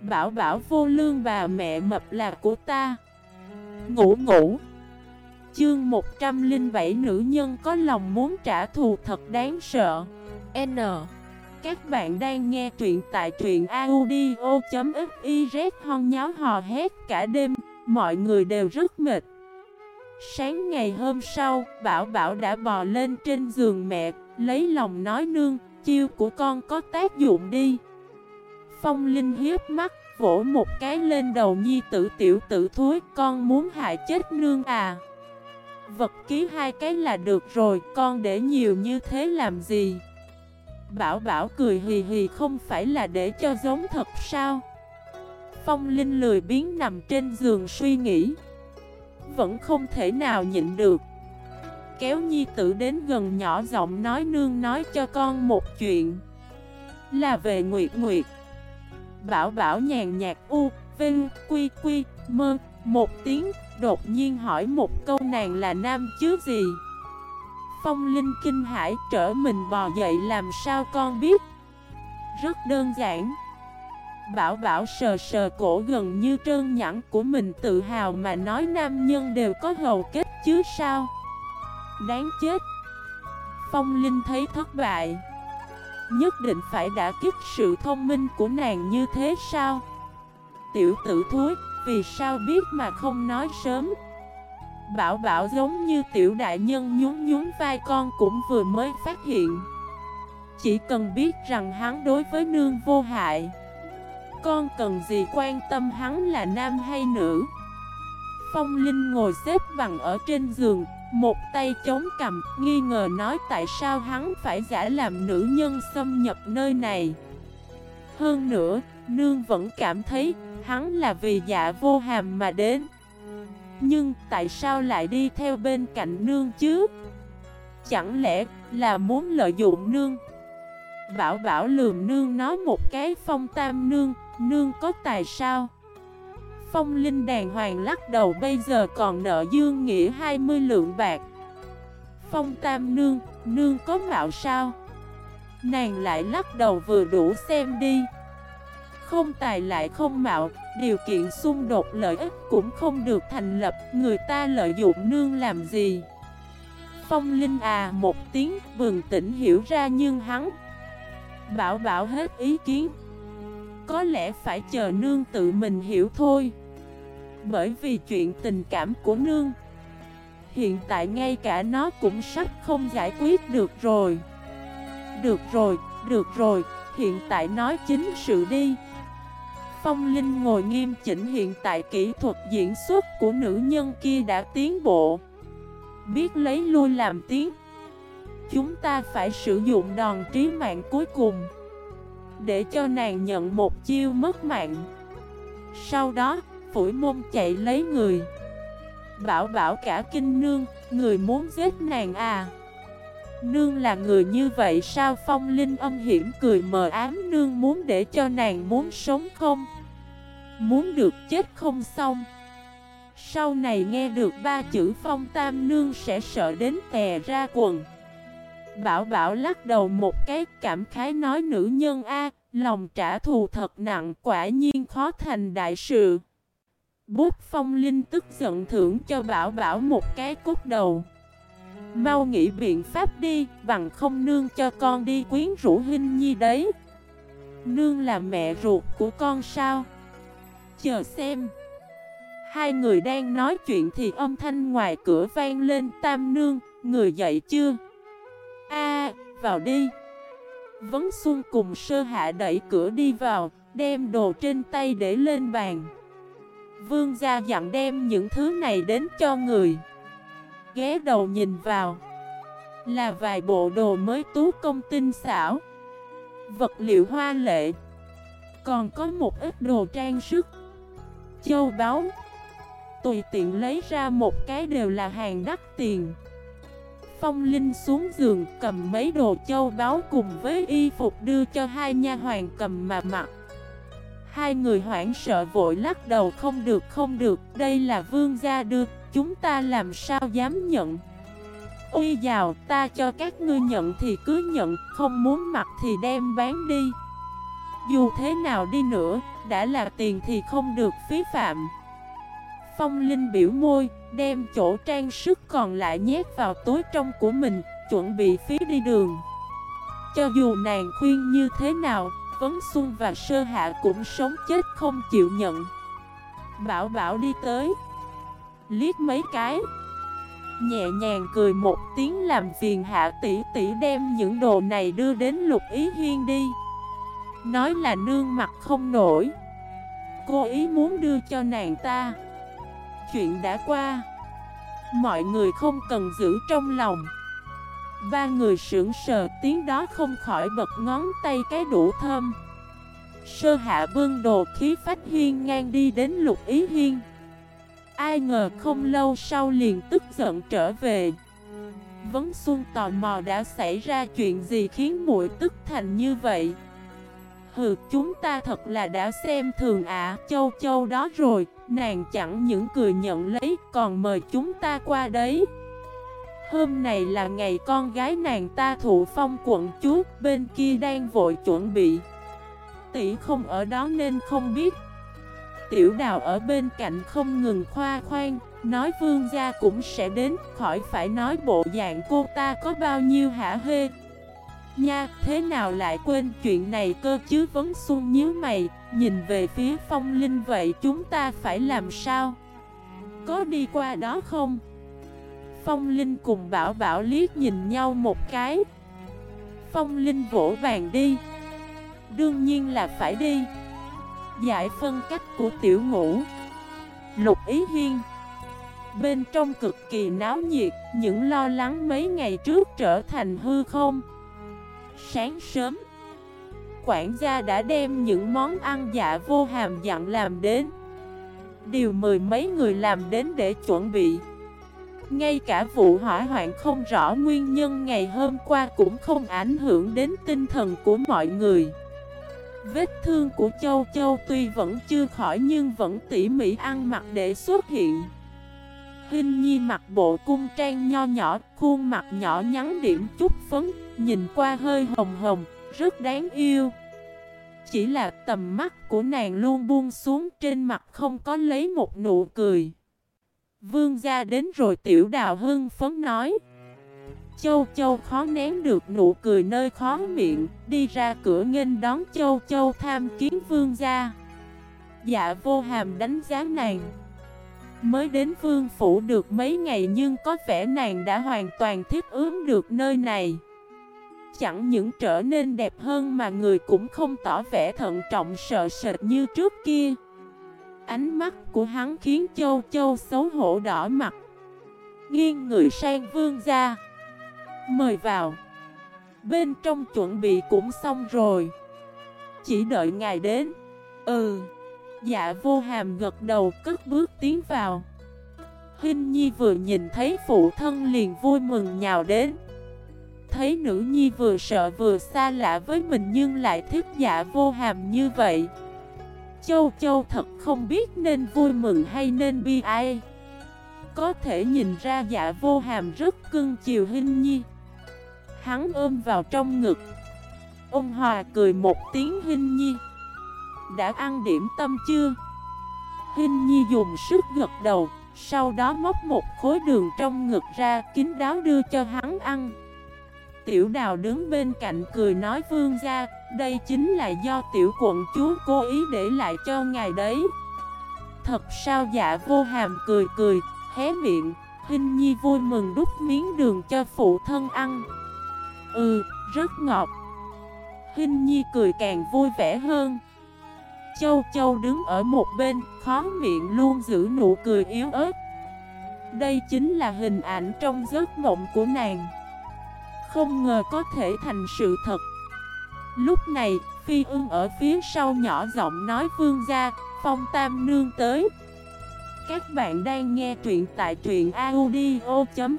Bảo bảo vô lương bà mẹ mập là của ta. Ngủ ngủ. Chương 107 nữ nhân có lòng muốn trả thù thật đáng sợ. N. Các bạn đang nghe truyện tại truyện audio.xyz hon nháo hò hét cả đêm Mọi người đều rất mệt. Sáng ngày hôm sau, Bảo Bảo đã bò lên trên giường mẹ, lấy lòng nói nương, chiêu của con có tác dụng đi. Phong Linh hiếp mắt, vỗ một cái lên đầu nhi tử tiểu tử thối, con muốn hại chết nương à. Vật ký hai cái là được rồi, con để nhiều như thế làm gì? Bảo Bảo cười hì hì không phải là để cho giống thật sao? Phong Linh lười biến nằm trên giường suy nghĩ vẫn không thể nào nhịn được Kéo nhi tử đến gần nhỏ giọng nói nương nói cho con một chuyện Là về Nguyệt Nguyệt Bảo bảo nhàn nhạt u, vinh, quy quy, mơ. Một tiếng, đột nhiên hỏi một câu nàng là nam chứ gì? Phong Linh kinh hải trở mình bò dậy làm sao con biết? Rất đơn giản. Bảo bảo sờ sờ cổ gần như trơn nhẵn của mình tự hào mà nói nam nhân đều có hầu kết chứ sao? Đáng chết. Phong Linh thấy thất bại. Nhất định phải đã kích sự thông minh của nàng như thế sao? Tiểu tử thối, Vì sao biết mà không nói sớm? Bảo bảo giống như tiểu đại nhân nhún nhún vai con cũng vừa mới phát hiện. Chỉ cần biết rằng hắn đối với nương vô hại. Con cần gì quan tâm hắn là nam hay nữ? Phong Linh ngồi xếp bằng ở trên giường một tay chống cầm, Nghi ngờ nói tại sao hắn phải giả làm nữ nhân xâm nhập nơi này. Hơn nữa, Nương vẫn cảm thấy Hắn là vì dạ vô hàm mà đến. Nhưng tại sao lại đi theo bên cạnh nương chứ? Chẳng lẽ là muốn lợi dụng nương? Bảo bảo lườm nương nói một cái, phong tam nương Nương có tài sao? Phong Linh đàng hoàng lắc đầu bây giờ còn nợ Dương Nghĩa 20 lượng bạc Phong Tam Nương, Nương có mạo sao? Nàng lại lắc đầu vừa đủ xem đi Không tài lại không mạo Điều kiện xung đột lợi ích cũng không được thành lập Người ta lợi dụng nương làm gì? Phong Linh à một tiếng bừng tỉnh hiểu ra nhưng hắn Bảo bảo hết ý kiến có lẽ phải chờ nương tự mình hiểu thôi. Bởi vì chuyện tình cảm của nương Hiện tại ngay cả nó cũng sắp không giải quyết được rồi. Được rồi, được rồi, hiện tại nói chính sự đi. Phong Linh ngồi nghiêm chỉnh hiện tại kỹ thuật diễn xuất của nữ nhân kia đã tiến bộ. Biết lấy lui làm tiếng. Chúng ta phải sử dụng đòn trí mạng cuối cùng để cho nàng nhận một chiêu mất mạng. Sau đó, phủi môn chạy lấy người. Bảo bảo cả kinh nương, người muốn giết nàng à. Nương là người như vậy sao phong linh âm hiểm cười mờ ám nương muốn để cho nàng muốn sống không? Muốn được chết không xong. Sau này nghe được ba chữ phong tam nương sẽ sợ đến tè ra quần. Bảo bảo lắc đầu một cái cảm khái nói nữ nhân A, lòng trả thù thật nặng quả nhiên khó thành đại sự. Bút phong linh tức giận thưởng cho bảo bảo một cái cốt đầu. Mau nghĩ biện pháp đi, bằng không nương cho con đi quyến rũ Hinh nhi đấy. Nương là mẹ ruột của con sao? Chờ xem. Hai người đang nói chuyện thì âm thanh ngoài cửa vang lên tam nương, người dậy chưa? Vào đi. Vấn Xuân cùng sơ hạ đẩy cửa đi vào, đem đồ trên tay để lên bàn. Vương gia dặn đem những thứ này đến cho người. Ghé đầu nhìn vào. Là vài bộ đồ mới tú công tinh xảo. Vật liệu hoa lệ. Còn có một ít đồ trang sức. Châu báu. Tùy tiện lấy ra một cái đều là hàng đắt tiền. Phong Linh xuống giường cầm mấy đồ châu báu cùng với y phục đưa cho hai nha hoàng cầm mà mặc. Hai người hoảng sợ vội lắc đầu không được không được, đây là vương gia đưa, chúng ta làm sao dám nhận. Ôi dào, ta cho các ngươi nhận thì cứ nhận, không muốn mặc thì đem bán đi. Dù thế nào đi nữa, đã là tiền thì không được phí phạm Phong Linh biểu môi, đem chỗ trang sức còn lại nhét vào túi trong của mình, chuẩn bị phí đi đường. Cho dù nàng khuyên như thế nào, Vấn Xuân và Sơ Hạ cũng sống chết không chịu nhận. Bảo Bảo đi tới Liếc mấy cái. Nhẹ nhàng cười một tiếng làm phiền Hạ tỷ tỷ đem những đồ này đưa đến Lục Ý Hiên đi. Nói là nương mặt không nổi. Cô ý muốn đưa cho nàng ta. Chuyện đã qua. Mọi người không cần giữ trong lòng. Ba người sững sờ, tiếng đó không khỏi bật ngón tay cái đủ thơm. Sơ hạ vương đồ khí phách hiên ngang đi đến lục ý hiên. Ai ngờ không lâu sau liền tức giận trở về. Vấn Xuân tò mò đã xảy ra chuyện gì khiến muội tức thành như vậy? Hừ, chúng ta thật là đã xem thường ả châu châu đó rồi. Nàng chẳng những cười nhận lấy còn mời chúng ta qua đấy. Hôm này là ngày con gái nàng ta thụ phong quận chúa Bên kia đang vội chuẩn bị. Tỷ không ở đó nên không biết. Tiểu đào ở bên cạnh không ngừng khoa khoan Nói vương gia cũng sẽ đến Khỏi phải nói bộ dạng cô ta có bao nhiêu hả hê. Nha, thế nào lại quên chuyện này cơ chứ? Vấn xuân nhíu mày Nhìn về phía phong linh vậy chúng ta phải làm sao? Có đi qua đó không? Phong linh cùng bảo bảo liếc nhìn nhau một cái. Phong linh vỗ vàng đi. Đương nhiên là phải đi. Giải phân cách của tiểu ngũ. Lục ý hiên. Bên trong cực kỳ náo nhiệt Những lo lắng mấy ngày trước trở thành hư không. Sáng sớm. Quản gia đã đem những món ăn dạ vô hàm dặn làm đến. Điều mười mấy người làm đến để chuẩn bị. Ngay cả vụ hỏa hoạn không rõ nguyên nhân ngày hôm qua cũng không ảnh hưởng đến tinh thần của mọi người. Vết thương của Châu Châu tuy vẫn chưa khỏi nhưng vẫn tỉ mỉ ăn mặc để xuất hiện. Hình nhi mặc bộ cung trang nho nhỏ, khuôn mặt nhỏ nhắn điểm chút phấn, nhìn qua hơi hồng hồng, rất đáng yêu. Chỉ là tầm mắt của nàng luôn buông xuống trên mặt không có lấy một nụ cười. Vương gia đến rồi tiểu đào hưng phấn nói. Châu Châu khó nén được nụ cười nơi khó miệng, đi ra cửa nghênh đón Châu Châu tham kiến vương gia. Dạ vô hàm đánh giá nàng. Mới đến vương phủ được mấy ngày nhưng có vẻ nàng đã hoàn toàn thích ứng được nơi này. Chẳng những trở nên đẹp hơn mà người cũng không tỏ vẻ thận trọng sợ sệt như trước kia. Ánh mắt của hắn khiến châu châu xấu hổ đỏ mặt. Nghiêng người sang vương gia. Mời vào. Bên trong chuẩn bị cũng xong rồi. Chỉ đợi ngài đến. Ừ. Dạ vô hàm gật đầu, cất bước tiến vào. Hinh Nhi vừa nhìn thấy phụ thân liền vui mừng nhào đến. Thấy nữ nhi vừa sợ vừa xa lạ với mình nhưng lại thích dạ vô hàm như vậy. Châu Châu thật không biết nên vui mừng hay nên bi ai. Có thể nhìn ra dạ vô hàm rất cưng chiều Hinh Nhi. Hắn ôm vào trong ngực. Ông Hòa cười một tiếng Hinh Nhi đã ăn điểm tâm chưa? Hinh Nhi dùng sức gật đầu, sau đó móc một khối đường trong ngực ra, kín đáo đưa cho hắn ăn. Tiểu đào đứng bên cạnh cười nói vương ra, đây chính là do tiểu quận chúa cố ý để lại cho ngài đấy. Thật sao dạ vô hàm cười cười, hé miệng, Hinh Nhi vui mừng đút miếng đường cho phụ thân ăn. Ừ, rất ngọt. Hinh Nhi cười càng vui vẻ hơn. Châu Châu đứng ở một bên, khó miệng luôn giữ nụ cười yếu ớt. Đây chính là hình ảnh trong giấc mộng của nàng. Không ngờ có thể thành sự thật. Lúc này, Phi ưng ở phía sau nhỏ giọng nói vương gia, phong tam nương tới. Các bạn đang nghe truyện tại truyện audio.fif